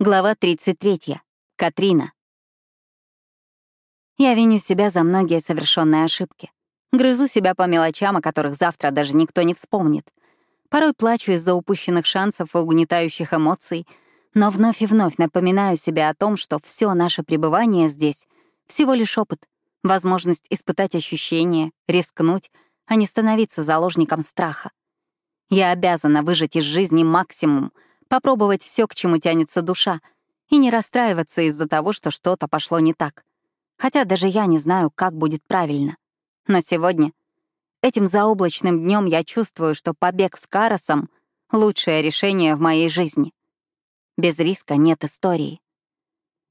Глава 33. Катрина. Я виню себя за многие совершенные ошибки. Грызу себя по мелочам, о которых завтра даже никто не вспомнит. Порой плачу из-за упущенных шансов и угнетающих эмоций, но вновь и вновь напоминаю себе о том, что все наше пребывание здесь — всего лишь опыт, возможность испытать ощущения, рискнуть, а не становиться заложником страха. Я обязана выжать из жизни максимум — попробовать все, к чему тянется душа, и не расстраиваться из-за того, что что-то пошло не так. Хотя даже я не знаю, как будет правильно. Но сегодня, этим заоблачным днем, я чувствую, что побег с Каросом — лучшее решение в моей жизни. Без риска нет истории.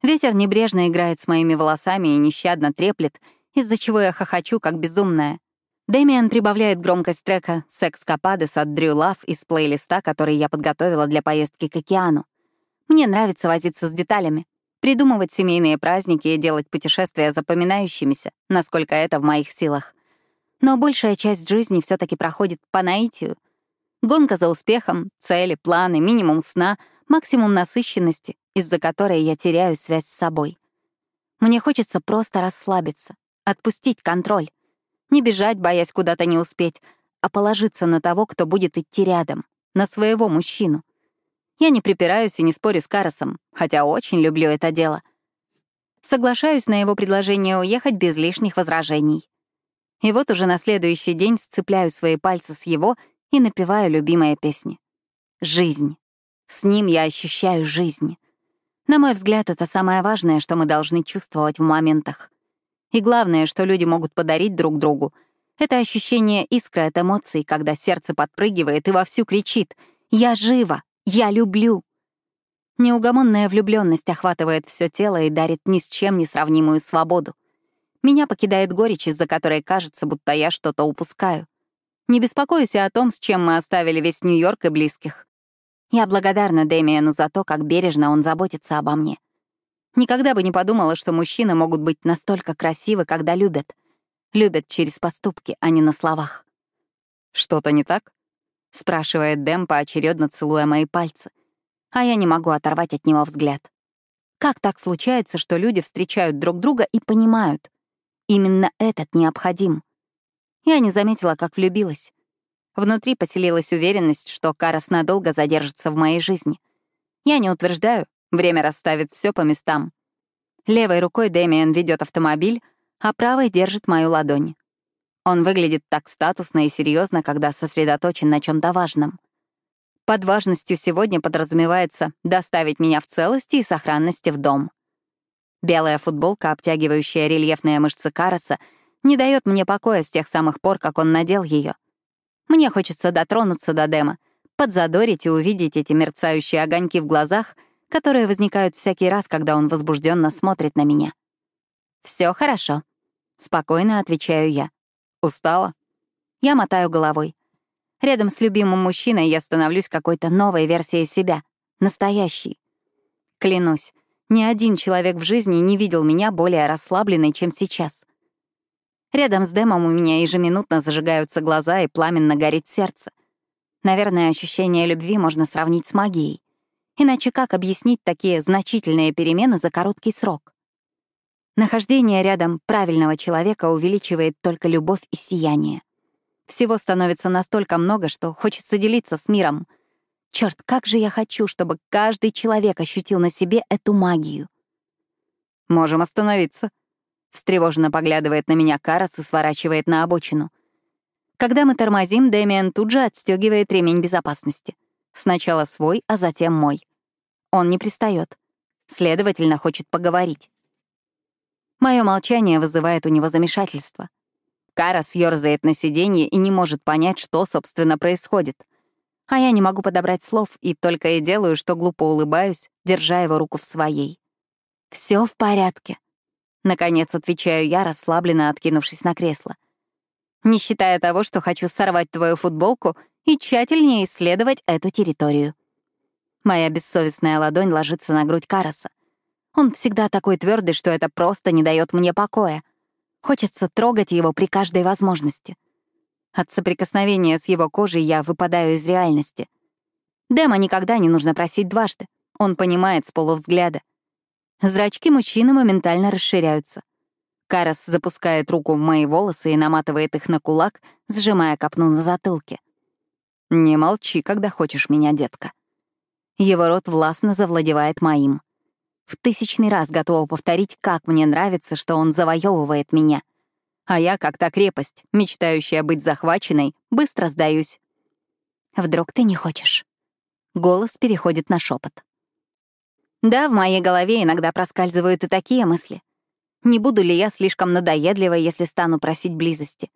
Ветер небрежно играет с моими волосами и нещадно треплет, из-за чего я хохочу, как безумная. Дэмиан прибавляет громкость трека «Секс Кападес» от Дрю Лав из плейлиста, который я подготовила для поездки к океану. Мне нравится возиться с деталями, придумывать семейные праздники и делать путешествия запоминающимися, насколько это в моих силах. Но большая часть жизни все таки проходит по наитию. Гонка за успехом, цели, планы, минимум сна, максимум насыщенности, из-за которой я теряю связь с собой. Мне хочется просто расслабиться, отпустить контроль. Не бежать, боясь куда-то не успеть, а положиться на того, кто будет идти рядом, на своего мужчину. Я не припираюсь и не спорю с Карасом, хотя очень люблю это дело. Соглашаюсь на его предложение уехать без лишних возражений. И вот уже на следующий день сцепляю свои пальцы с его и напеваю любимые песни. Жизнь. С ним я ощущаю жизнь. На мой взгляд, это самое важное, что мы должны чувствовать в моментах. И главное, что люди могут подарить друг другу, это ощущение искры от эмоций, когда сердце подпрыгивает и вовсю кричит «Я жива! Я люблю!». Неугомонная влюбленность охватывает все тело и дарит ни с чем не сравнимую свободу. Меня покидает горечь, из-за которой кажется, будто я что-то упускаю. Не беспокоюсь о том, с чем мы оставили весь Нью-Йорк и близких. Я благодарна Дэмиану за то, как бережно он заботится обо мне. Никогда бы не подумала, что мужчины могут быть настолько красивы, когда любят. Любят через поступки, а не на словах. «Что-то не так?» — спрашивает Дэм, поочередно целуя мои пальцы. А я не могу оторвать от него взгляд. Как так случается, что люди встречают друг друга и понимают? Именно этот необходим. Я не заметила, как влюбилась. Внутри поселилась уверенность, что Карас надолго задержится в моей жизни. Я не утверждаю, Время расставит все по местам. Левой рукой Дэмиен ведет автомобиль, а правой держит мою ладонь. Он выглядит так статусно и серьезно, когда сосредоточен на чем то важном. Под важностью сегодня подразумевается доставить меня в целости и сохранности в дом. Белая футболка, обтягивающая рельефные мышцы Караса, не дает мне покоя с тех самых пор, как он надел ее. Мне хочется дотронуться до Дэма, подзадорить и увидеть эти мерцающие огоньки в глазах — которые возникают всякий раз, когда он возбужденно смотрит на меня. Все хорошо», — спокойно отвечаю я. «Устала?» Я мотаю головой. Рядом с любимым мужчиной я становлюсь какой-то новой версией себя, настоящей. Клянусь, ни один человек в жизни не видел меня более расслабленной, чем сейчас. Рядом с Дэмом у меня ежеминутно зажигаются глаза и пламенно горит сердце. Наверное, ощущение любви можно сравнить с магией. Иначе как объяснить такие значительные перемены за короткий срок? Нахождение рядом правильного человека увеличивает только любовь и сияние. Всего становится настолько много, что хочется делиться с миром. Черт, как же я хочу, чтобы каждый человек ощутил на себе эту магию. «Можем остановиться», — встревоженно поглядывает на меня Карас и сворачивает на обочину. Когда мы тормозим, Дэмиан тут же отстегивает ремень безопасности — Сначала свой, а затем мой. Он не пристает. Следовательно, хочет поговорить. Мое молчание вызывает у него замешательство. Карас ёрзает на сиденье и не может понять, что, собственно, происходит. А я не могу подобрать слов и только и делаю, что глупо улыбаюсь, держа его руку в своей. Все в порядке. Наконец отвечаю я, расслабленно откинувшись на кресло. Не считая того, что хочу сорвать твою футболку и тщательнее исследовать эту территорию. Моя бессовестная ладонь ложится на грудь Караса. Он всегда такой твердый, что это просто не дает мне покоя. Хочется трогать его при каждой возможности. От соприкосновения с его кожей я выпадаю из реальности. Дэма никогда не нужно просить дважды. Он понимает с полувзгляда. Зрачки мужчины моментально расширяются. Карас запускает руку в мои волосы и наматывает их на кулак, сжимая копну на затылке. «Не молчи, когда хочешь меня, детка». Его рот властно завладевает моим. В тысячный раз готова повторить, как мне нравится, что он завоевывает меня. А я, как та крепость, мечтающая быть захваченной, быстро сдаюсь. «Вдруг ты не хочешь?» Голос переходит на шепот. Да, в моей голове иногда проскальзывают и такие мысли. Не буду ли я слишком надоедливой, если стану просить близости?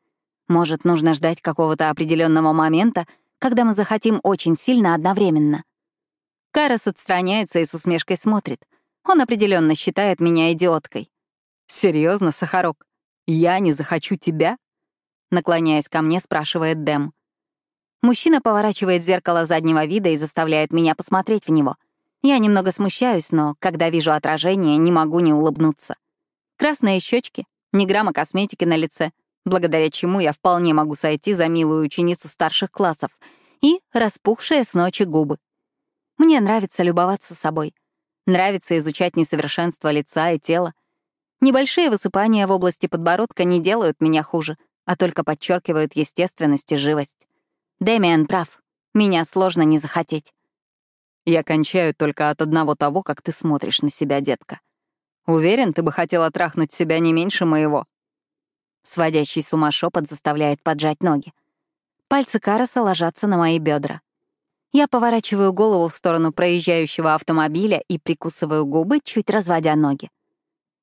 Может, нужно ждать какого-то определенного момента, когда мы захотим очень сильно одновременно. Карас отстраняется и с усмешкой смотрит. Он определенно считает меня идиоткой. Серьезно, Сахарок? Я не захочу тебя? Наклоняясь ко мне, спрашивает Дэм. Мужчина поворачивает зеркало заднего вида и заставляет меня посмотреть в него. Я немного смущаюсь, но, когда вижу отражение, не могу не улыбнуться. Красные щечки, ни грамма косметики на лице, благодаря чему я вполне могу сойти за милую ученицу старших классов, и распухшие с ночи губы. Мне нравится любоваться собой. Нравится изучать несовершенство лица и тела. Небольшие высыпания в области подбородка не делают меня хуже, а только подчеркивают естественность и живость. Дэмиан прав. Меня сложно не захотеть. Я кончаю только от одного того, как ты смотришь на себя, детка. Уверен, ты бы хотела трахнуть себя не меньше моего. Сводящий с ума шепот заставляет поджать ноги. Пальцы Караса ложатся на мои бедра. Я поворачиваю голову в сторону проезжающего автомобиля и прикусываю губы, чуть разводя ноги.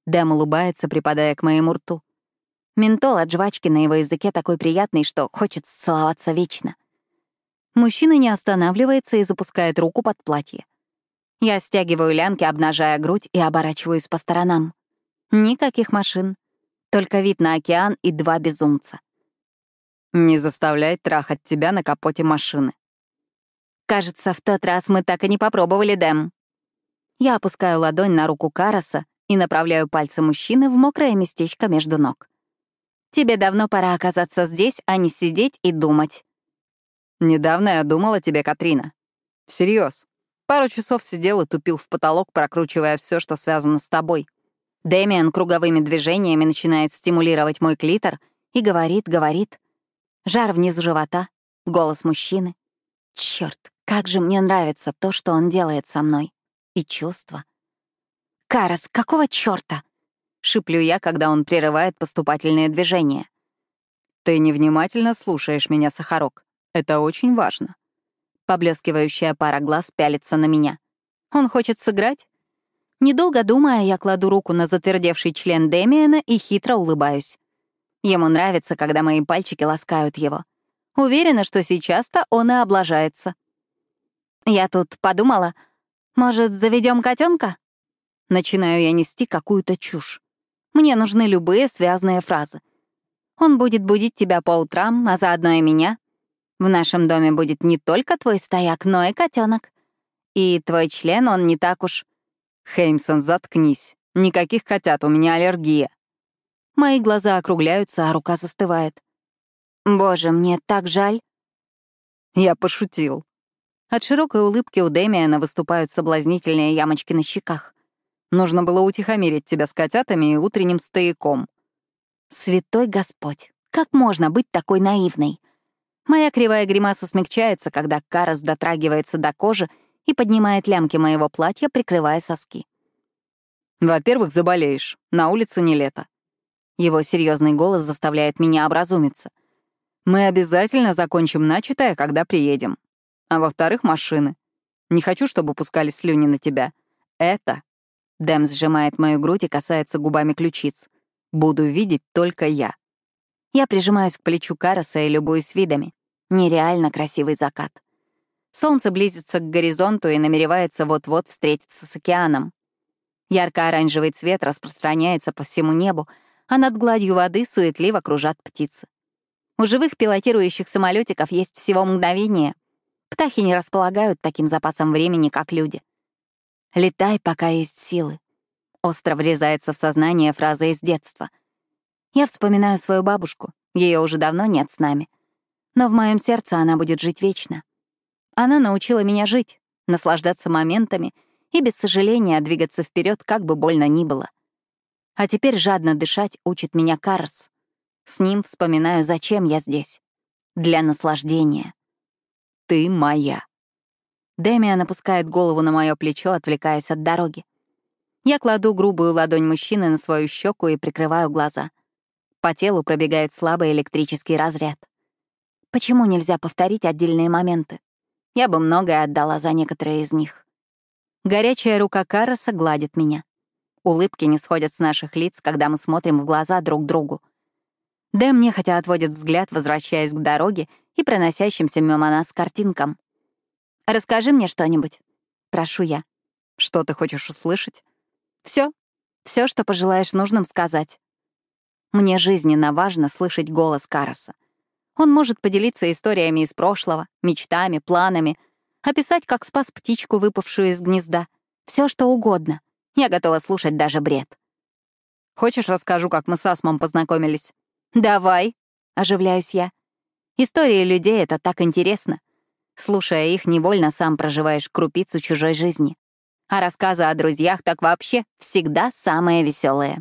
Дэм улыбается, припадая к моему рту. Ментол от жвачки на его языке такой приятный, что хочется целоваться вечно. Мужчина не останавливается и запускает руку под платье. Я стягиваю лямки, обнажая грудь и оборачиваюсь по сторонам. Никаких машин. Только вид на океан и два безумца. Не заставляй трахать тебя на капоте машины. Кажется, в тот раз мы так и не попробовали, Дэм. Я опускаю ладонь на руку Караса и направляю пальцы мужчины в мокрое местечко между ног. Тебе давно пора оказаться здесь, а не сидеть и думать. Недавно я думала тебе, Катрина. Всерьез. Пару часов сидел и тупил в потолок, прокручивая все, что связано с тобой. Дэмиан круговыми движениями начинает стимулировать мой клитор и говорит, говорит. Жар внизу живота, голос мужчины. Черт, как же мне нравится то, что он делает со мной. И чувства. «Карас, какого черта?» — шиплю я, когда он прерывает поступательные движения. «Ты невнимательно слушаешь меня, Сахарок. Это очень важно». Поблескивающая пара глаз пялится на меня. «Он хочет сыграть?» Недолго думая, я кладу руку на затвердевший член Дэмиена и хитро улыбаюсь. Ему нравится, когда мои пальчики ласкают его. Уверена, что сейчас-то он и облажается. Я тут подумала, может, заведем котенка? Начинаю я нести какую-то чушь. Мне нужны любые связанные фразы. Он будет будить тебя по утрам, а заодно и меня. В нашем доме будет не только твой стояк, но и котенок. И твой член, он не так уж «Хеймсон, заткнись. Никаких котят, у меня аллергия». Мои глаза округляются, а рука застывает. «Боже, мне так жаль». Я пошутил. От широкой улыбки у Дэмиана выступают соблазнительные ямочки на щеках. Нужно было утихомирить тебя с котятами и утренним стояком. Святой Господь, как можно быть такой наивной? Моя кривая гримаса смягчается, когда Карас дотрагивается до кожи и поднимает лямки моего платья, прикрывая соски. «Во-первых, заболеешь. На улице не лето». Его серьезный голос заставляет меня образумиться. «Мы обязательно закончим начатое, когда приедем. А во-вторых, машины. Не хочу, чтобы пускали слюни на тебя. Это...» Дэм сжимает мою грудь и касается губами ключиц. «Буду видеть только я». Я прижимаюсь к плечу Караса и любуюсь видами. Нереально красивый закат. Солнце близится к горизонту и намеревается вот-вот встретиться с океаном. Ярко-оранжевый цвет распространяется по всему небу, а над гладью воды суетливо кружат птицы. У живых пилотирующих самолетиков есть всего мгновение. Птахи не располагают таким запасом времени, как люди. «Летай, пока есть силы», — остро врезается в сознание фраза из детства. Я вспоминаю свою бабушку, ее уже давно нет с нами. Но в моем сердце она будет жить вечно. Она научила меня жить, наслаждаться моментами и без сожаления двигаться вперед, как бы больно ни было. А теперь жадно дышать учит меня Карс. С ним вспоминаю, зачем я здесь. Для наслаждения. Ты моя. Дэмиан опускает голову на мое плечо, отвлекаясь от дороги. Я кладу грубую ладонь мужчины на свою щеку и прикрываю глаза. По телу пробегает слабый электрический разряд. Почему нельзя повторить отдельные моменты? Я бы многое отдала за некоторые из них. Горячая рука Караса гладит меня. Улыбки не сходят с наших лиц, когда мы смотрим в глаза друг другу. Дэм нехотя отводит взгляд, возвращаясь к дороге и проносящимся мимо нас картинкам. «Расскажи мне что-нибудь», — прошу я. «Что ты хочешь услышать?» Все, все, что пожелаешь нужным сказать. Мне жизненно важно слышать голос Караса. Он может поделиться историями из прошлого, мечтами, планами, описать, как спас птичку, выпавшую из гнезда. Все, что угодно. Я готова слушать даже бред. Хочешь, расскажу, как мы с Асмом познакомились? Давай, оживляюсь я. Истории людей — это так интересно. Слушая их, невольно сам проживаешь крупицу чужой жизни. А рассказы о друзьях так вообще всегда самые веселые.